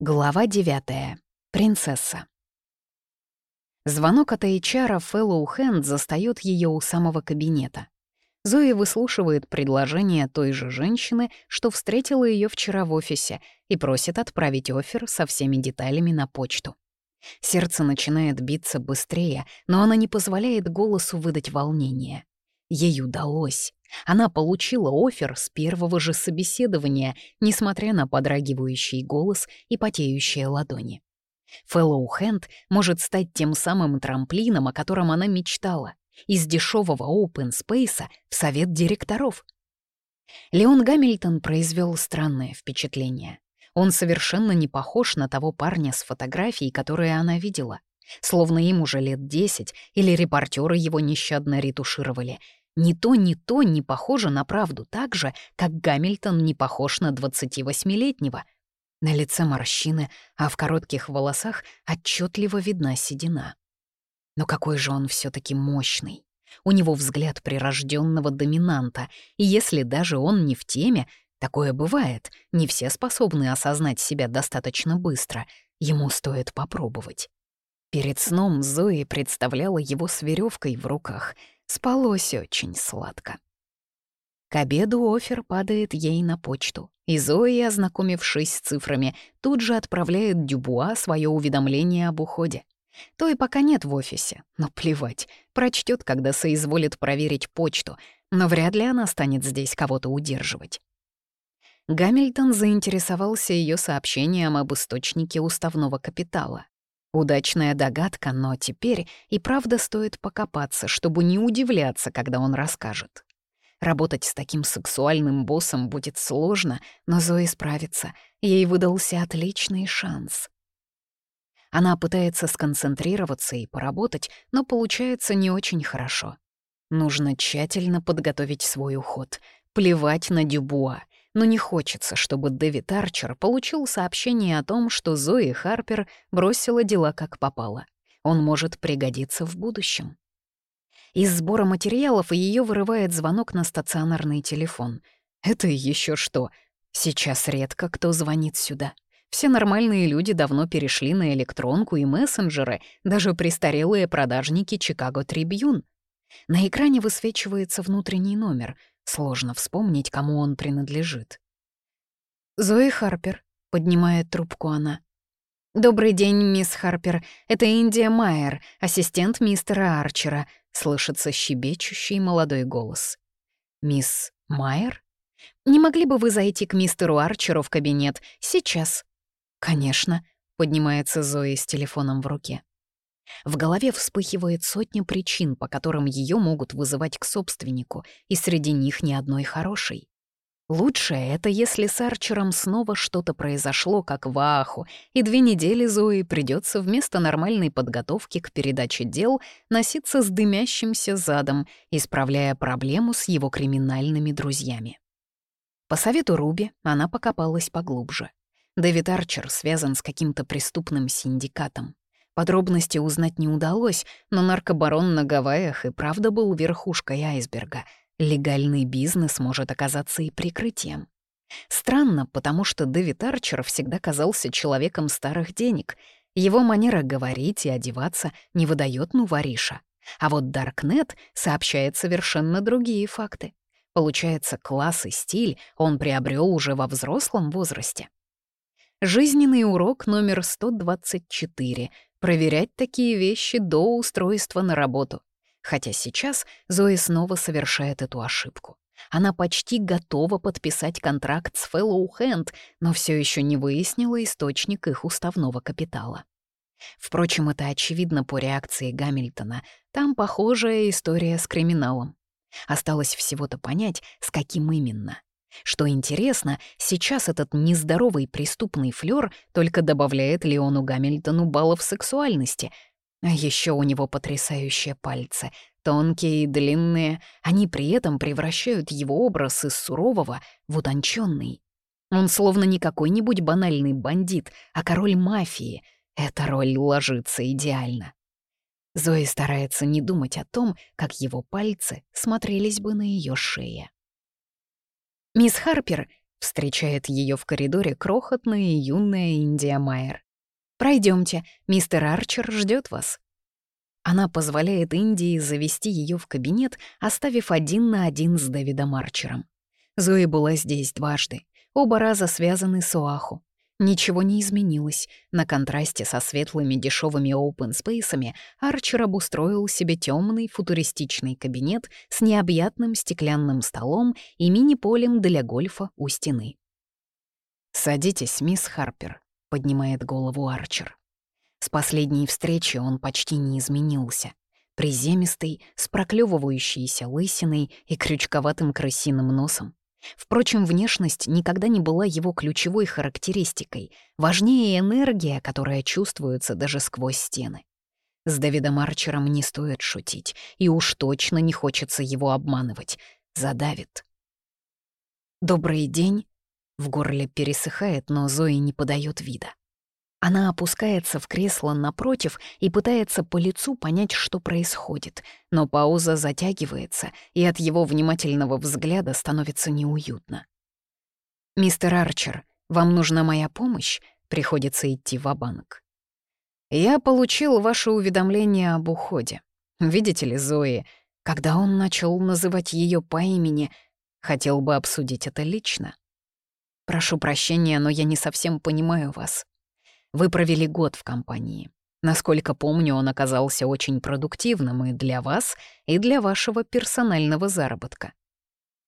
Глава 9. Принцесса. Звонок от HR Fellow Hand застаёт её у самого кабинета. Зои выслушивает предложение той же женщины, что встретила её вчера в офисе, и просит отправить офер со всеми деталями на почту. Сердце начинает биться быстрее, но она не позволяет голосу выдать волнение. Ей удалось. Она получила офер с первого же собеседования, несмотря на подрагивающий голос и потеющие ладони. Fellow Hand может стать тем самым трамплином, о котором она мечтала, из дешевого open space в совет директоров. Леон Гамильтон произвел странное впечатление. Он совершенно не похож на того парня с фотографией, которые она видела. Словно им уже лет десять, или репортеры его нещадно ретушировали. Ни то, ни то не похоже на правду так же, как Гамильтон не похож на 28-летнего. На лице морщины, а в коротких волосах отчетливо видна седина. Но какой же он все таки мощный. У него взгляд прирожденного доминанта, и если даже он не в теме, такое бывает, не все способны осознать себя достаточно быстро, ему стоит попробовать. Перед сном Зои представляла его с веревкой в руках. Спалось очень сладко. К обеду офер падает ей на почту, и Зои, ознакомившись с цифрами, тут же отправляет Дюбуа свое уведомление об уходе. То и пока нет в офисе, но плевать, прочтет, когда соизволит проверить почту, но вряд ли она станет здесь кого-то удерживать. Гамильтон заинтересовался ее сообщением об источнике уставного капитала. Удачная догадка, но теперь и правда стоит покопаться, чтобы не удивляться, когда он расскажет. Работать с таким сексуальным боссом будет сложно, но Зои справится. Ей выдался отличный шанс. Она пытается сконцентрироваться и поработать, но получается не очень хорошо. Нужно тщательно подготовить свой уход. Плевать на Дюбуа — но не хочется, чтобы Дэвид Арчер получил сообщение о том, что Зои Харпер бросила дела как попало. Он может пригодиться в будущем. Из сбора материалов ее вырывает звонок на стационарный телефон. Это еще что? Сейчас редко кто звонит сюда. Все нормальные люди давно перешли на электронку и мессенджеры, даже престарелые продажники Чикаго Трибьюн. На экране высвечивается внутренний номер — Сложно вспомнить, кому он принадлежит. «Зои Харпер», — поднимает трубку она. «Добрый день, мисс Харпер. Это Индия Майер, ассистент мистера Арчера», — слышится щебечущий молодой голос. «Мисс Майер? Не могли бы вы зайти к мистеру Арчеру в кабинет сейчас?» «Конечно», — поднимается Зои с телефоном в руке. В голове вспыхивает сотня причин, по которым ее могут вызывать к собственнику, и среди них ни одной хорошей. Лучшее — это если с Арчером снова что-то произошло, как в Ааху, и две недели Зои придется вместо нормальной подготовки к передаче дел носиться с дымящимся задом, исправляя проблему с его криминальными друзьями. По совету Руби она покопалась поглубже. Дэвид Арчер связан с каким-то преступным синдикатом. Подробности узнать не удалось, но наркобарон на Гавайях и правда был верхушкой айсберга. Легальный бизнес может оказаться и прикрытием. Странно, потому что Дэвид Арчер всегда казался человеком старых денег. Его манера говорить и одеваться не выдает Нувариша. А вот Даркнет сообщает совершенно другие факты. Получается, класс и стиль он приобрел уже во взрослом возрасте. Жизненный урок номер 124 проверять такие вещи до устройства на работу. Хотя сейчас Зои снова совершает эту ошибку. Она почти готова подписать контракт с Fellow Hand, но все еще не выяснила источник их уставного капитала. Впрочем, это очевидно по реакции Гамильтона. Там похожая история с криминалом. Осталось всего-то понять, с каким именно. Что интересно, сейчас этот нездоровый преступный флёр только добавляет Леону Гамильтону баллов сексуальности. А еще у него потрясающие пальцы, тонкие и длинные, они при этом превращают его образ из сурового в утонченный. Он словно не какой-нибудь банальный бандит, а король мафии. Эта роль ложится идеально. Зои старается не думать о том, как его пальцы смотрелись бы на ее шее. «Мисс Харпер», — Встречает ее в коридоре крохотная юная Индия Майер. Пройдемте, мистер Арчер ждет вас. Она позволяет Индии завести ее в кабинет, оставив один на один с Дэвидом Арчером. Зои была здесь дважды, оба раза связаны с Оаху. Ничего не изменилось. На контрасте со светлыми дешевыми опенспейсами Арчер обустроил себе темный футуристичный кабинет с необъятным стеклянным столом и мини-полем для гольфа у стены. «Садитесь, мисс Харпер», — поднимает голову Арчер. С последней встречи он почти не изменился. Приземистый, с проклевывающейся лысиной и крючковатым крысиным носом. Впрочем, внешность никогда не была его ключевой характеристикой. Важнее энергия, которая чувствуется даже сквозь стены. С Дэвидом Арчером не стоит шутить, и уж точно не хочется его обманывать. Задавит. «Добрый день». В горле пересыхает, но Зои не подает вида. Она опускается в кресло напротив и пытается по лицу понять, что происходит, но пауза затягивается, и от его внимательного взгляда становится неуютно. «Мистер Арчер, вам нужна моя помощь?» Приходится идти в банк «Я получил ваше уведомление об уходе. Видите ли, Зои, когда он начал называть ее по имени, хотел бы обсудить это лично. Прошу прощения, но я не совсем понимаю вас. Вы провели год в компании. Насколько помню, он оказался очень продуктивным и для вас, и для вашего персонального заработка.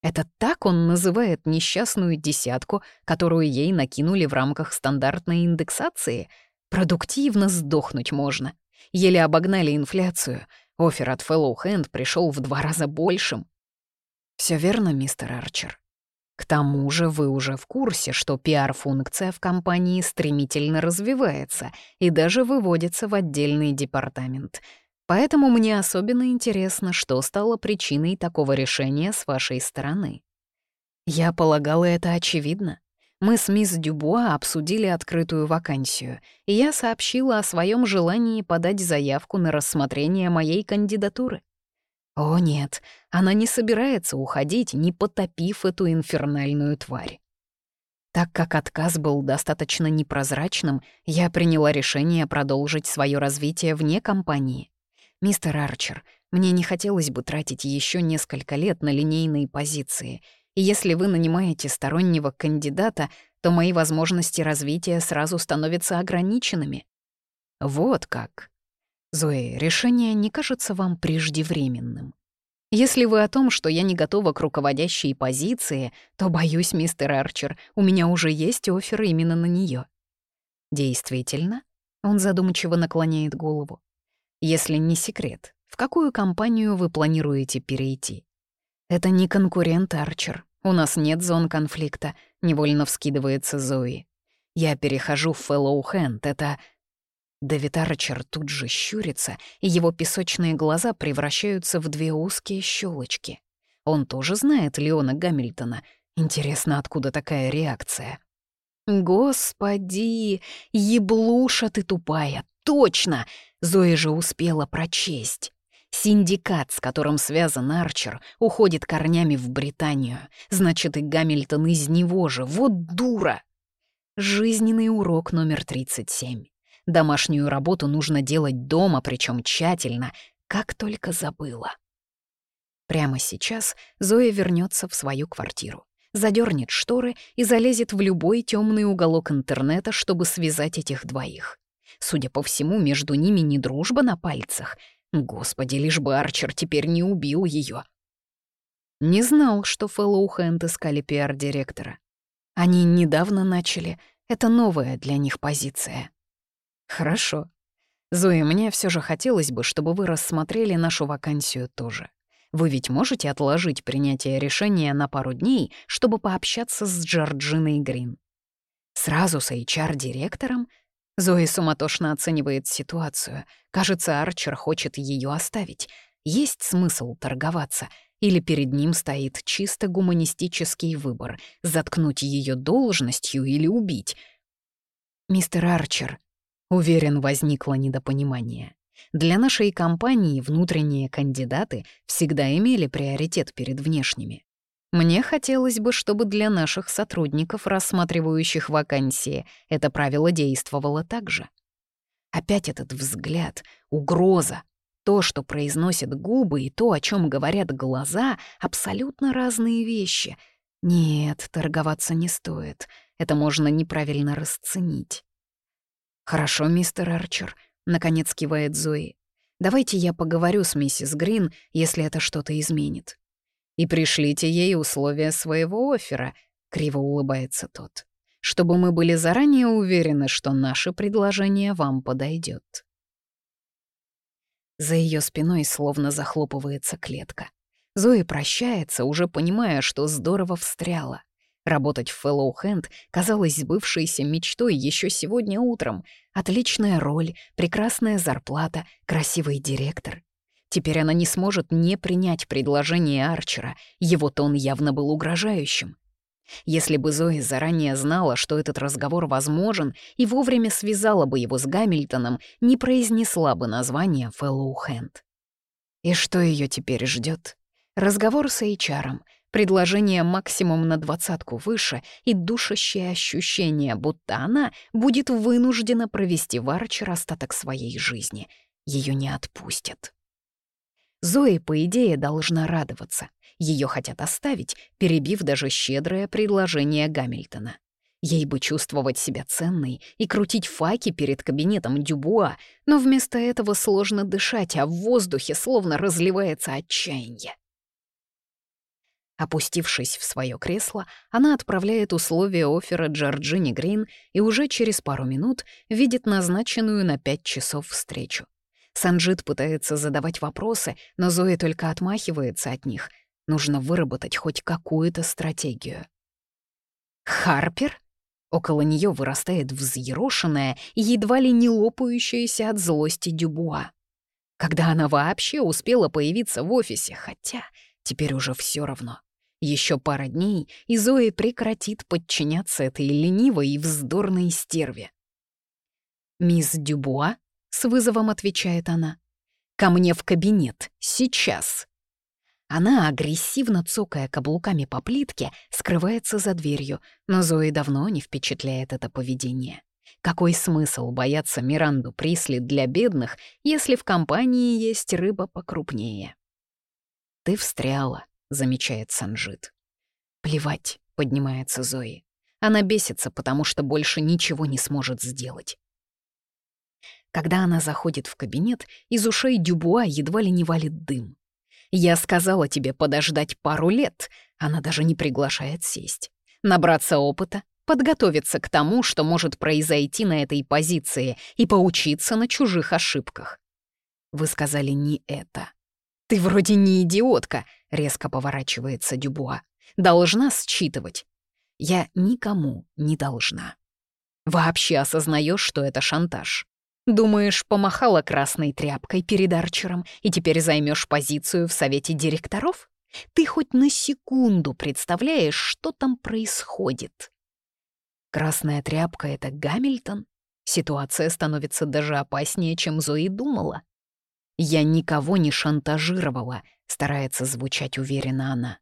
Это так он называет несчастную десятку, которую ей накинули в рамках стандартной индексации? Продуктивно сдохнуть можно. Еле обогнали инфляцию. Офер от Fellow Hand пришел в два раза большим. Все верно, мистер Арчер. К тому же вы уже в курсе, что пиар-функция в компании стремительно развивается и даже выводится в отдельный департамент. Поэтому мне особенно интересно, что стало причиной такого решения с вашей стороны. Я полагала, это очевидно. Мы с мисс Дюбуа обсудили открытую вакансию, и я сообщила о своем желании подать заявку на рассмотрение моей кандидатуры. О нет, она не собирается уходить, не потопив эту инфернальную тварь. Так как отказ был достаточно непрозрачным, я приняла решение продолжить свое развитие вне компании. Мистер Арчер, мне не хотелось бы тратить еще несколько лет на линейные позиции, и если вы нанимаете стороннего кандидата, то мои возможности развития сразу становятся ограниченными. Вот как. Зои, решение не кажется вам преждевременным? Если вы о том, что я не готова к руководящей позиции, то, боюсь, мистер Арчер, у меня уже есть офер именно на нее. Действительно? Он задумчиво наклоняет голову. Если не секрет, в какую компанию вы планируете перейти? Это не конкурент Арчер. У нас нет зон конфликта, невольно вскидывается Зои. Я перехожу в Fellow Hand, это Дэвид Арчер тут же щурится, и его песочные глаза превращаются в две узкие щелочки. Он тоже знает Леона Гамильтона. Интересно, откуда такая реакция? «Господи, еблуша ты тупая, точно!» Зоя же успела прочесть. Синдикат, с которым связан Арчер, уходит корнями в Британию. Значит, и Гамильтон из него же. Вот дура! Жизненный урок номер 37. Домашнюю работу нужно делать дома, причем тщательно, как только забыла. Прямо сейчас Зоя вернется в свою квартиру, задернет шторы и залезет в любой темный уголок интернета, чтобы связать этих двоих. Судя по всему, между ними не дружба на пальцах. Господи, лишь бы Арчер теперь не убил ее. Не знал, что Фэллоу Хэнд искали пиар-директора. Они недавно начали. Это новая для них позиция. Хорошо. Зои, мне все же хотелось бы, чтобы вы рассмотрели нашу вакансию тоже. Вы ведь можете отложить принятие решения на пару дней, чтобы пообщаться с Джорджиной Грин? Сразу с HR-директором? Зои суматошно оценивает ситуацию. Кажется, Арчер хочет ее оставить. Есть смысл торговаться? Или перед ним стоит чисто гуманистический выбор — заткнуть ее должностью или убить? «Мистер Арчер», Уверен, возникло недопонимание. Для нашей компании внутренние кандидаты всегда имели приоритет перед внешними. Мне хотелось бы, чтобы для наших сотрудников, рассматривающих вакансии, это правило действовало так же. Опять этот взгляд, угроза. То, что произносят губы, и то, о чем говорят глаза, абсолютно разные вещи. Нет, торговаться не стоит. Это можно неправильно расценить. «Хорошо, мистер Арчер», — наконец кивает Зои. «Давайте я поговорю с миссис Грин, если это что-то изменит». «И пришлите ей условия своего оффера», — криво улыбается тот, «чтобы мы были заранее уверены, что наше предложение вам подойдет. За ее спиной словно захлопывается клетка. Зои прощается, уже понимая, что здорово встряла. Работать в Fellow Hand казалось сбывшейся мечтой еще сегодня утром. Отличная роль, прекрасная зарплата, красивый директор. Теперь она не сможет не принять предложение Арчера, его тон явно был угрожающим. Если бы Зои заранее знала, что этот разговор возможен, и вовремя связала бы его с Гамильтоном, не произнесла бы название Fellow Hand. И что ее теперь ждет? Разговор с HR, предложение максимум на двадцатку выше и душащее ощущение, будто она будет вынуждена провести в Арчер остаток своей жизни. Ее не отпустят. Зои, по идее, должна радоваться. Ее хотят оставить, перебив даже щедрое предложение Гамильтона. Ей бы чувствовать себя ценной и крутить факи перед кабинетом Дюбуа, но вместо этого сложно дышать, а в воздухе словно разливается отчаяние. Опустившись в свое кресло, она отправляет условия оффера Джорджини Грин и уже через пару минут видит назначенную на пять часов встречу. Санджит пытается задавать вопросы, но Зоя только отмахивается от них. Нужно выработать хоть какую-то стратегию. «Харпер?» Около нее вырастает взъерошенная едва ли не лопающаяся от злости Дюбуа. Когда она вообще успела появиться в офисе, хотя теперь уже все равно. Еще пара дней, и Зои прекратит подчиняться этой ленивой и вздорной стерве. «Мисс Дюбуа?» — с вызовом отвечает она. «Ко мне в кабинет, сейчас!» Она, агрессивно цокая каблуками по плитке, скрывается за дверью, но Зои давно не впечатляет это поведение. Какой смысл бояться Миранду Присли для бедных, если в компании есть рыба покрупнее? «Ты встряла», — замечает Санжит. «Плевать», — поднимается Зои. Она бесится, потому что больше ничего не сможет сделать. Когда она заходит в кабинет, из ушей Дюбуа едва ли не валит дым. «Я сказала тебе подождать пару лет», она даже не приглашает сесть. Набраться опыта, подготовиться к тому, что может произойти на этой позиции, и поучиться на чужих ошибках. Вы сказали не это. «Ты вроде не идиотка», — резко поворачивается Дюбуа. «Должна считывать». «Я никому не должна». «Вообще осознаешь, что это шантаж?» Думаешь, помахала красной тряпкой перед Арчером и теперь займешь позицию в совете директоров? Ты хоть на секунду представляешь, что там происходит? Красная тряпка — это Гамильтон? Ситуация становится даже опаснее, чем Зои думала. «Я никого не шантажировала», — старается звучать уверенно она.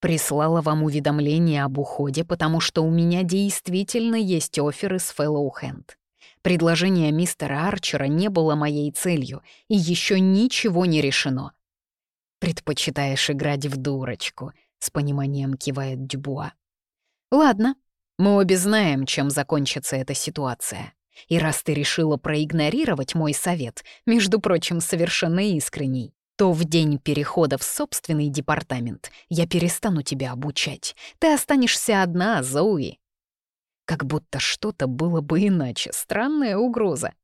«Прислала вам уведомление об уходе, потому что у меня действительно есть с Fellow Hand. Предложение мистера Арчера не было моей целью, и еще ничего не решено». «Предпочитаешь играть в дурочку», — с пониманием кивает Дюбуа. «Ладно, мы обе знаем, чем закончится эта ситуация. И раз ты решила проигнорировать мой совет, между прочим, совершенно искренний, то в день перехода в собственный департамент я перестану тебя обучать. Ты останешься одна, Зоуи. Как будто что-то было бы иначе. Странная угроза.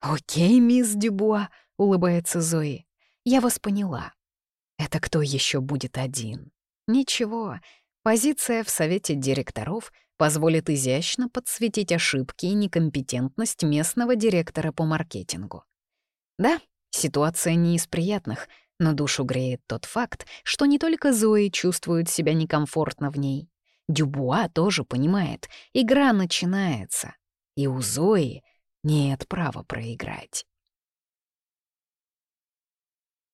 «Окей, мисс Дюбуа», — улыбается Зои. «Я вас поняла. Это кто еще будет один?» «Ничего. Позиция в совете директоров — позволит изящно подсветить ошибки и некомпетентность местного директора по маркетингу. Да, ситуация не из приятных, но душу греет тот факт, что не только Зои чувствует себя некомфортно в ней. Дюбуа тоже понимает, игра начинается, и у Зои нет права проиграть.